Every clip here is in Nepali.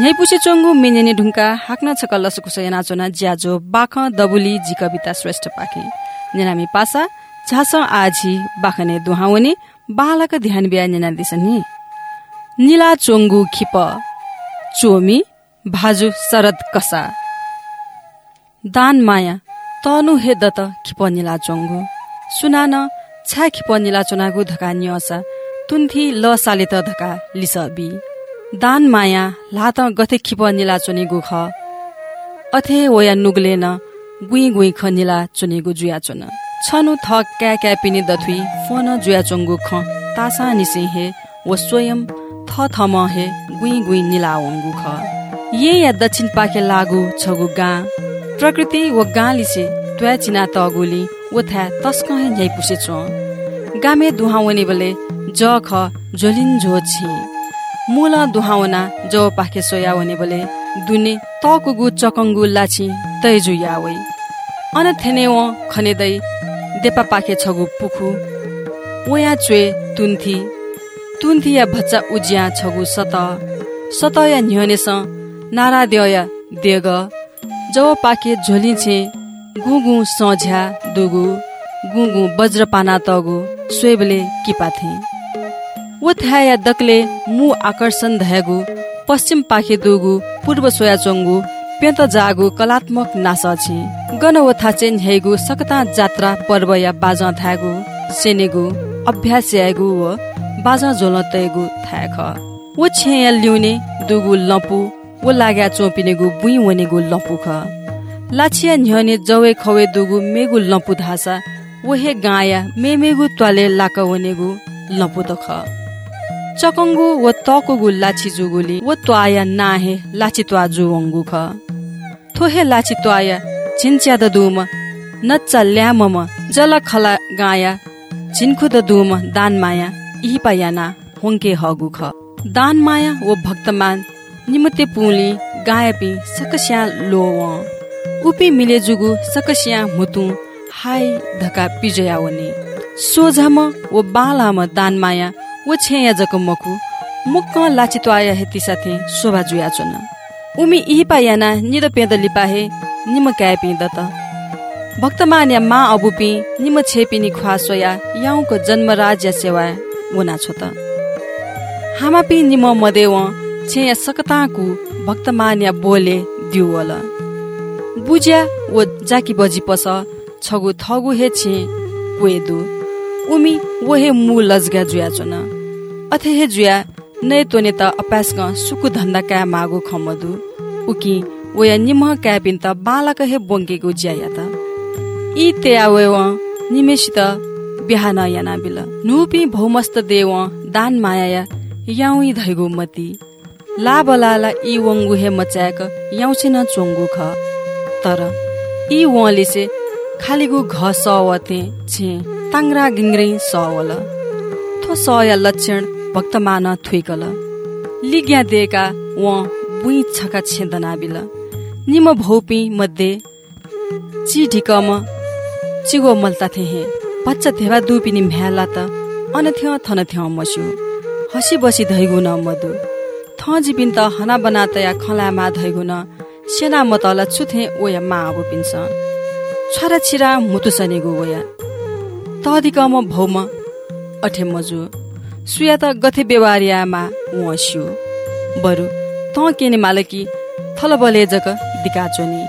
न्याइपुसे चोङ्गु मेन्जेनी ढुङ्का हाक्न छक लसकुस चोना ज्याजो बाख दबुली जी कविता श्रेष्ठ पाखे। नेनामी पासा झास आजी बाखने दुहाउने बालक ध्यान बिहा नेना दिसनी। निला चोङ्गु खिप चोमी भाजु शरद कसा। दान माया तनु हे दत खिप निला चोङ्गु। सुनान छा खिप निला चोनागु धका न्यसा तुन्थी ल साले त धका लिस बी। दान माया लात गथे खिप निला चोनेगु ख अथे वया नुगलेन गुई गुई ख निला चुनेगु जुया चुन। छनु थ क्या क्या पिनी दथुई फोन जुया चोङ्गु ख तासा निसे हे व स्वयं थ थम हे गुई गुई निला वङ्गु ख ये या दक्षिण पाके लागु छगु गा। प्रकृति व गालिसे त्वा चिना तगुली व थ्या तस्क हे न्याइ पुसे चो। गामे दुहाउने बले ज ख झोलिन झो मूल दुहावना जो पाखे सोया भने बले दुने तकुगु चकङ्गु लाछि तै जुयावै अन थेने व खनेदै देपा पाखे छगु पुखु। ओया चुए तुन्थी तुन्थी या भच्चा उज्या छगु सत। सत या न्ह्यनेस नारा देय देग। जब पाके झोलिन्छे गुगु सझ्या दुगु गुगु वज्र पाना तगु स्वेबले किपाथे वो थ्याया दकले मु आकर्षण धयागु पश्चिम पाखे दुगु पूर्व सोया चोङ्गु पेन्त जागु कलात्मक नास छि। गन वो थाचेन हेगु सकता जात्रा पर्व या बाजा थागु सेनेगु अभ्यास यागु व बाजा झोल तयगु थाख। वो छेया ल्युने दुगु लपु वो लाग्या चोपिनेगु बुइ वनेगु लपु ख। लाछिया न्ह्यने जवे खवे दुगु मेगु लपु धासा वो हे गाया मेमेगु त्वाले लाक वनेगु लपु त ख चकङ्गु व तकुगु लाछि जुगुली व त्वाया नाहे लाछि त्वा जुवङ्गु ख। थोहे लाछि त्वाया छिन्च्या द दुम नच्चा ल्यामम जल खला गाया झिन्खु द दुम दान माया इही पायाना होङ्के हगु ख। दान माया व भक्तमान निमते पुली गायपी सकस्या लो उपी मिले जुगु सकस्या मुतु हाई धका पिजया वने सोझाम व बालाम दान माया व छेया जक मकु। मुक्क लाचित्वाया हेति साथे शोभा जुया चुन। उमी इही पायाना निद पेद लिपाहे निम काय पिँद त भक्तमान्या मा अबुपी निम छेपिनी ख्वा सोया याउको जन्म राज्य सेवा वना छ त हामापि निम मदेव छेया सकताकु भक्तमान्या बोले दिउवल बुज्या व जाकी बजी पस छगु थगु हे छे वेदु उमी वहे मु लजगा जुया चुन। अथे जुया नै तोने त अपासक सुकु धन्दा का मागु खमदु। उकी वया निमह का पिन त बालक हे बोङ्गेगु ज्याया त। इ ते आवे व निमेसित बिहान याना बिल। नुपी भौमस्त देव दान माया याउई धैगु मती। ला बलाला इ वङ्गु हे मचायक याउछे न चोङ्गु ख। तर इ वले से खालिगु घ सवते छे ताङ्रा गिङ्ग्रै सवल। थो सया लक्षण भक्तमान थुइकल। लिग्या दिएका व बुइ छका छेदना बिल। निम भौपी मध्ये चि ढिकम चिगो मल्ता थे हे बच्चा धेवा दुपिनी म्याला त अनथ्य थन थ्य मस्यु। हसी बसी धैगु न मधु। थ त हना बना तया खलामा धैगु न सेना मतल छुथे ओया मा अब पिन्छ। छरा छिरा मुतु सनेगु ओया तदिकम भौम अठे मजु। सुया त गथे बेवारियामा वस्यो बरु त केने मालकी थल बले जक दिकाचोनी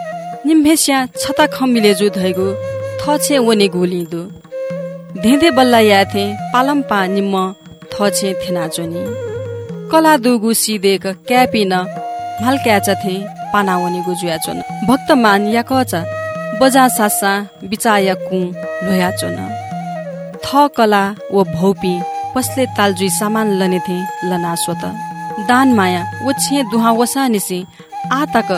निम्भेस्या छता खम्मिले जु धैगु थछे वने गुलिदु। धेधे बल्ला याथे पालम पा निम्म थछे थेनाचोनी कला दुगु सिदेक क्यापी न माल क्याचा थे पाना वने गुजुयाचोन भक्त मान या कचा बजा सासा बिचाया कु लोयाचोन थ कला व भौपी पसले तालजुई सामान लने थे लना स्वत दान माया वो छे दुहा वसा निसी आतक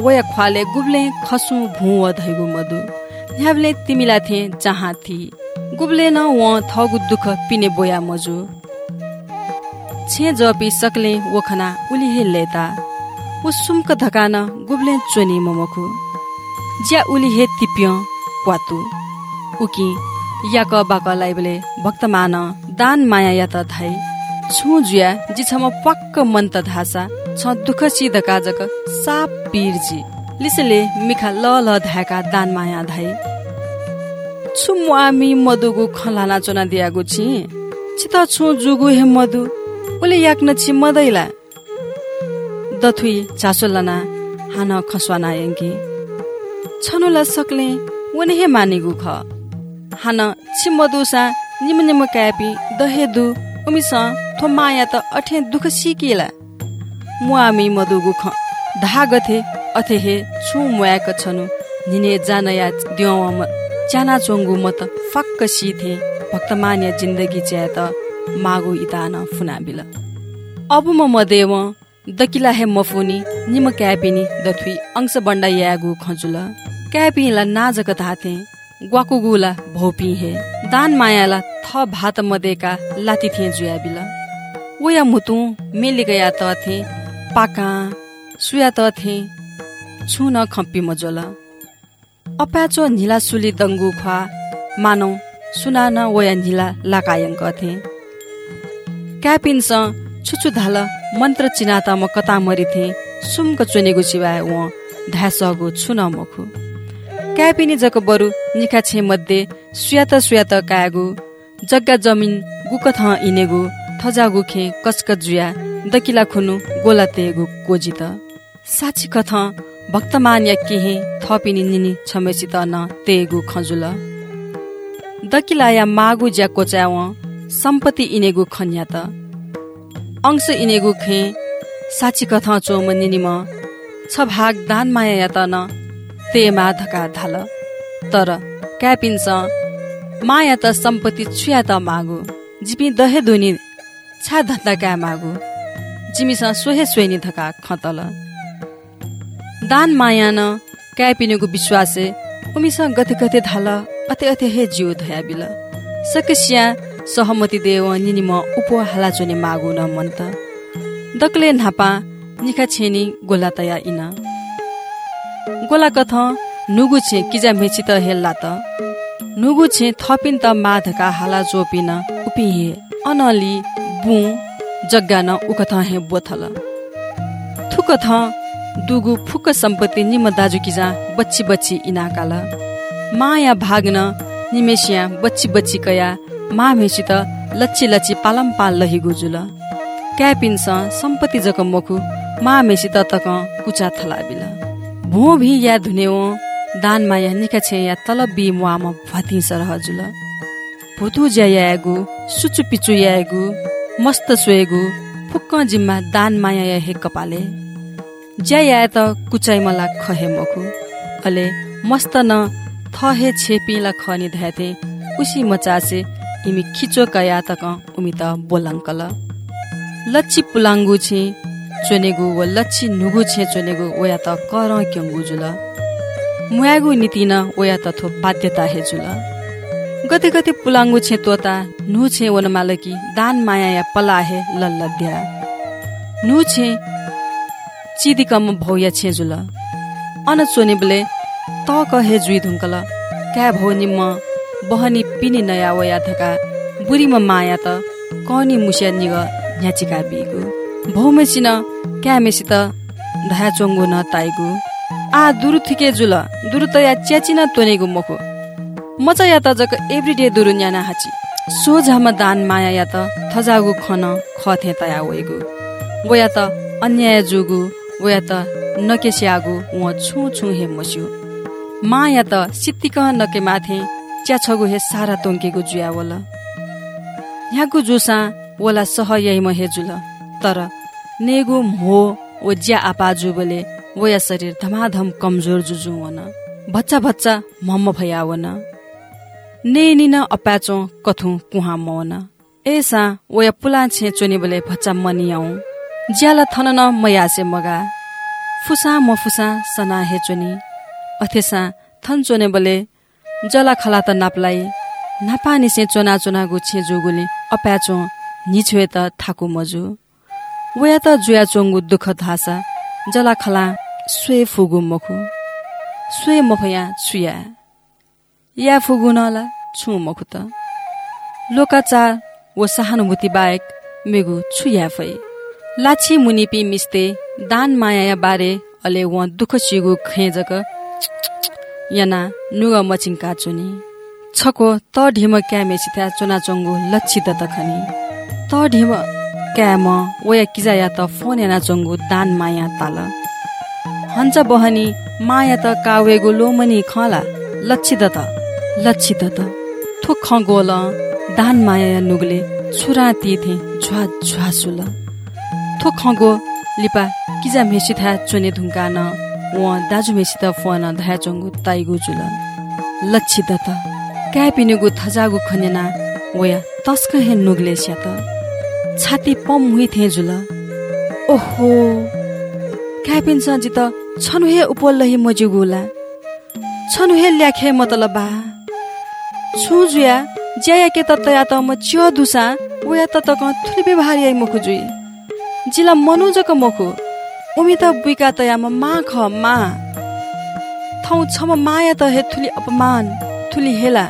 वया ख्वाले गुब्ले खसु भू व धैगु मधु। ह्याबले तिमिला थे जहाँ थी गुब्ले न व थगु दुख पिने बोया मजु। छे जपी सकले वखना उली हे लेता उ सुमक धकान गुब्ले चोनी ममखु। ज्या उली हे तिप्य क्वातु उकी याक बाक लाइबले भक्तमान दान माया या त धाइ छु जुया जिछम पक्क मन त धासा। छ दुःख सिधका जक साप पिरजी लिसले मिखा ल ल धाका दान माया धाइ छु मुआमी मधुगु खलाना चोना दियागु छि। छित छु जुगु हे मधु ओले याक्न छि मदैला। दथुई चासोलना हान खस्वाना यङ्की छनुला सक्ले वने हे मानेगु ख। हान छि मधुसा निम निम क्यापी दहे दु उमिस थो माया त अठे दुख सिकिला। मुआमी मधुगु ख धागथे अथे हे छु मुयाक छनु। निने जानया दियम च्याना चोङ्गु म त फक्क सिथे। भक्तमान्य जिन्दगी च्या त मागु इतान फुनाबिल। अब म मदेव दकिला हे मफुनी निम क्यापिनी दथुई अंश बन्डा यागु खजुल। क्यापिला नाजक धाथे ग्वाकुगुला भौपी हे दान मायाला थ भात मदेका लाति थिए जुया बिल। वया मुतु मेलिगया त थे पाका सुया त थे छुन खम्पी मजोल। अप्याचो निला सुली दङ्गु ख्वा मानौ सुनान वया निला लाकायङ्क थे। क्यापिन्स छुछु धाल मन्त्र चिनाता म कता मरिथे सुमक चुनेगु चिवा व धासगु छुन मखु। क्यापिनी जक बरु निखा छे मध्ये सुयात सुयात कागु जग्गा जमिन गुकथ इनेगु थजागु खे कस्क जुया दकिला खुनु गोला तेगु कोजित। साची कथ भक्तमान या केहे थपिनी निनी छमेसित न तेगु खजुल। दकिला या मागु ज्या कोचाव सम्पत्ति इनेगु खन्या त अंश इनेगु खे साची कथा चोम निनिम छ भाग दान माया या त न तेमा धका धाल। तर क्यापिन्स माया त सम्पत्ति छुया त मागु। जिपी दहे दुनी छा धत्ता क्या मागु। जिमीसँग सोहे सोहेनी धका खतल। दान माया न क्यापिनेको विश्वासे उमीसँग गते गते धाल अते अते हे जिउ धया बिल। सकसिया सहमति देव निनी म उपो हाला चोने मागु न मन त दक्ले नापा निखा छेनी गोला तया इन। गोला कथ नुगु छे किजा मेची त हेल्ला त। नुगु छे थपिन त माधका हाला चोपिन उपिहे अनली बु जग्गा न उकथ हे बोथल। थ दुगु फुक सम्पत्ति निम दाजु किजा बच्ची बच्ची इनाकाल। माया भाग्न निमेसिया बच्ची बच्ची कया मा मेसी त लच्ची लच्ची पालम पाल लही गुजुल। क्यापिन्स सम्पत्ति जक मखु मा मेसी त तक कुचा थलाबिल। भो भी या धुनेव दान माया निका छे या तलब बी भति सरह जुल भुतु ज्या यागु सुचु पिचु यागु मस्त सोएगु फुक्क जिम्मा दान माया या हे कपाले। ज्या या त कुचाइ मला खहे मखु। अले मस्त न थहे छेपिला खनि धाथे उसी मचासे इमी खिचो कया तक उमी त बोलङ्कल लच्ची पुलाङ्गु छे चोनेगु व लच्ची नुगु छे चोनेगु ओया त कर क्यङ्गु जुल मुयागु नीति न ओया त थो बाध्यता हे जुल। गते गते पुलाङ्गु छे तोता नु छे वन मालकी दान माया या पला हे लल्लद्या नु छे चिदिकम भौया छे जुल। अन चोने बले त कहे जुइ धुङ्कल क्या भौ निम्म बहनी पिनी नया वया धका बुढीमा माया त कनी मुसिया निग न्याचिका बिगु। भौमेसिन क्या मेसी त धया चोङ्गु न ताइगु। आ दुरु थिके जुल दुरु त या च्याचिन तोनेगु मखु। मचा या त जक एभ्रिडे दुरु न्याना हाची। सोझामा दान माया या त थजागु खन खथे तया वेगु। वया त अन्याय जुगु वया त नकेस्यागु व छु छु हे मस्यु। माया त सित्तिक नके माथे च्याछगु हे सारा तोङ्केगु जुया वला। यहाँको जुसा वला सह यही महे जुल तर नेगु हो ओ ज्या आपाजु बोले वया शरीर धमाधम कमजोर जुजु वन। भच्चा भच्चा मम्म भया वन। ने निन अप्याचो कथु कुहा मवन एसा वया पुला छे चोनी बोले भच्चा मनियाउ ज्याला थन न मयासे मगा। फुसा म फुसा सना हे चोनी। अथेसा थन चोने बोले जला खला त नाप्लाई। नापा निसे चोना चोना गुछे जोगुले अप्याचो निछुए त थाकु मजु। वया त जुया चोङ्गु दुख धासा जला खला स्वे फुगु मखु। स्वे मफया छुया। या फुगु नला छु मखु त। लोकाचार व सहानुभूति बाहेक मेगु छुया फै। लाछी मुनिपी मिस्ते दान माया बारे अले व दुःख सिगु खेजक याना नुग मचिङका चुनी छको त ढिम चुना चङ्गु लक्षित त खनि त ढिम क्या म वया किजा या त फोन याना चङ्गु दान माया ताल। हन्छ बहनी माया त कावेगु लोमनी खला लक्षित त लक्षित त। थो खगोल दान माया नुगले छुरा तिथे झ्वा झ्वा सुल। थो खगो लिपा किजा मेसी था चुने धुङ्का न व दाजु मेसी त फोन धाया चङ्गु ताइगु जुल। लक्षित त। क्या पिनुगु थजागु खनेना वया तस्क हे नुगले स्या त छाती पम हुइ थे जुल ओहो क्या पिन्छ जित छनु हे उपोल हे मजुगुला छनु हे ल्याखे मतलब। बा छुजुया ज्याया के त तया त म च्यो दुसा वया त त क थुली व्यवहार याइ मुखु जुइ जिला मनुजक मुखु त बुइका तया म मा ख मा। थौ छम माया त हे थुली अपमान थुली हेला।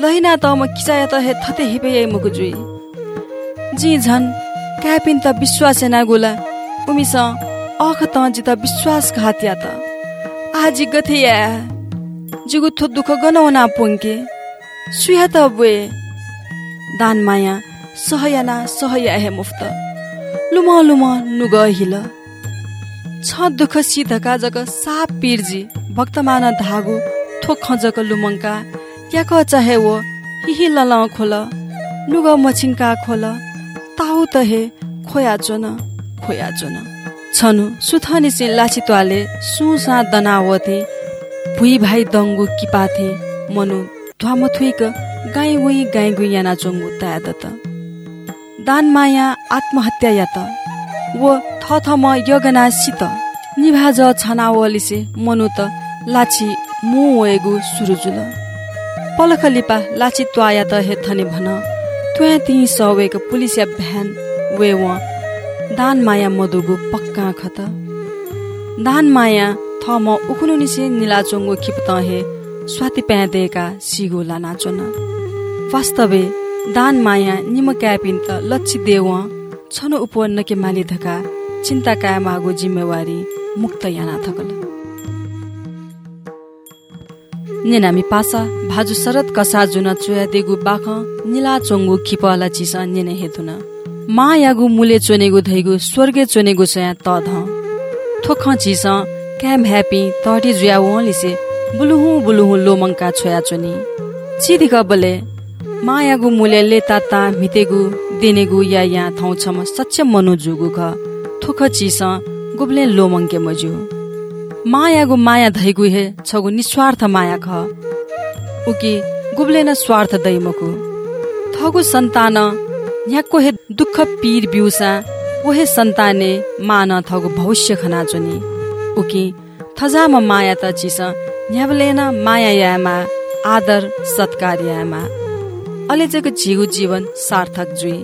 लहिना त म किचाया त हे थते हिपे याइ मुखु जुइ जी झन क्यापिन त विश्वास गोला। उमिस अख त जित विश्वास घात्या त। आजी गथे या। जुगु थो दुख गनौना पुङ्के। सुया त बुए। दान माया सहयाना सहया हे मुफ्त। लुम लुम नुग हिल छ दुख सिधका जग साप पिर्जी। भक्तमान धागु थो खजक लुमङ्का। याक चाहे वो हिहि लल खोल। नुग मछिङका खोल। ताउ त हे खोया चोन खोया चोन छनु सुथनी से लाछि त्वाले सुसा दनावथे भुइ भाइ दङ्गु किपाथे मनु ध्वामथुइक गाई वुइ गाई गुइ याना चोङ्गु ताया त दान माया आत्महत्या या त व थ थ म यगना सित निभाज छनावलिसे मनु त लाछि मु वेगु सुरुजुल पलख लिपा लाछि त्वाया त हे थने भन ति सवेक पुलिसिया भ्यान वे दान माया मधुगु पक्का खत। दान माया थ म उखुनु निसे निला चोङ्गु खिपत हे। स्वाति प्यादेका सिगो ला नाचोन वास्तवे दान माया निम क्यापिन त लच्छी देव। छनो उप माली धका चिन्ता काय मागो जिम्मेवारी मुक्त याना थकल। नेनामी पासा भाजु शरद कसा जुन चुया देगु बाख निला चोङ्गु खिपला चिस नेने हेतुन। मा यागु मुले चोनेगु धैगु स्वर्गे चोनेगु सया त ध थोख चिस क्याम ह्यापी तटी जुया वलिसे बुलुहु बुलुहु लोमङ्का छोया चोनी। चिदिक बले मायागु मुले लेता ता मितेगु दिनेगु या या थौ छम सच्च मनु जुगु घ। थोख चिस गुब्ले लोमङ्के मजु। मायागु माया धैगु हे छगु निस्वार्थ माया ख। उकी गुब्ले न स्वार्थ दैमकु थगु सन्तान याको हे दुःख पीर बिउसा ओहे सन्ताने मान थगु भविष्य खना चुनी। उकी थजाम माया त चिस न्याबलेन माया यामा आदर सत्कार यामा। अलेजको झिगु जीवन सार्थक जुई।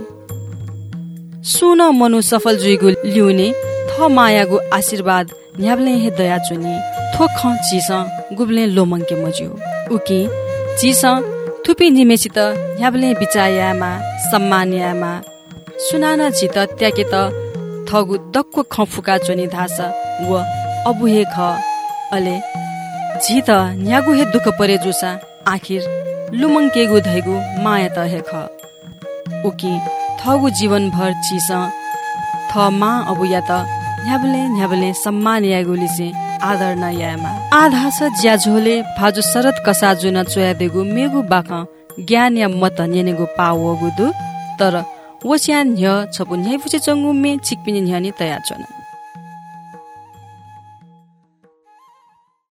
सुन मनु सफल जुइगु ल्युने थ मायागु आशीर्वाद न्याब्ले हे दया चुनी थो ख चिस गुब्ले लोमङ्के मज्यु उकी चिस थुपी निमेसित न्याब्ले बिचायामा सम्मानयामा सुनान चित त्याके त थगु दक्को ख फुका चुनी धास व अबुहे ख अले झी त न्यागु हे दुःख परे जुसा आखिर लुमङ केगु धैगु माया त हे ख उकी थगु जीवनभर चिस थ मा अबुया त न्याबले न्याबले सम्मान यागुलिसे आदर न यामा आधा स ज्याझोले भाजु शरद कसा जुन चोया देगु मेगु बाख ज्ञान या मत नेनेगु पावगु दु तर वस्यान न्य छपु न्याइ फुचे चंगु मे चिकपिनि न्यानि तया चोना